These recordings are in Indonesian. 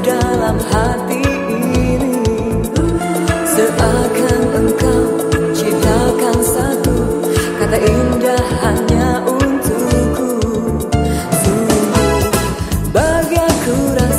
dalam hati ini. Seakan engkau ciptakan satu Kata indah hanya untukku. Sungguh bahagia kurang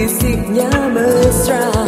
bisiknya mesra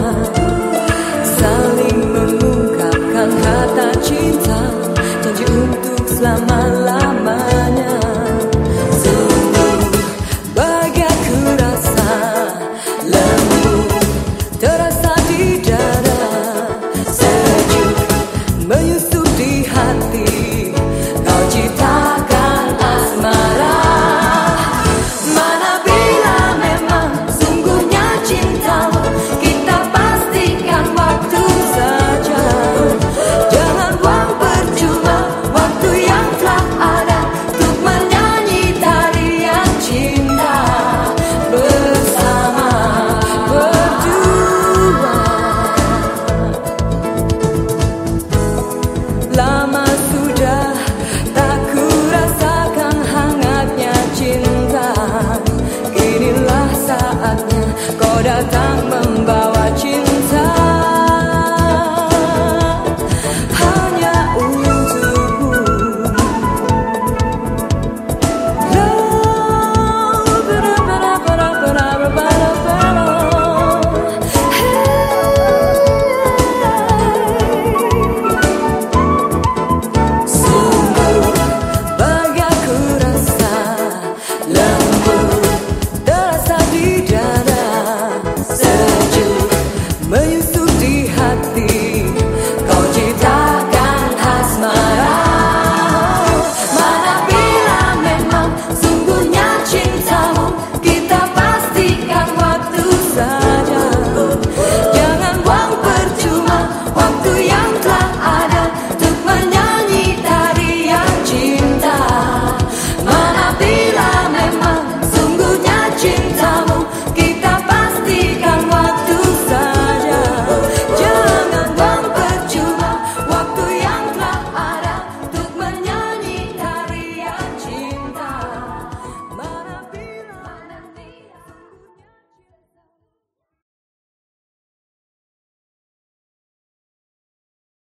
hati.